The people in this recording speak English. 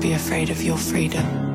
be afraid of your freedom.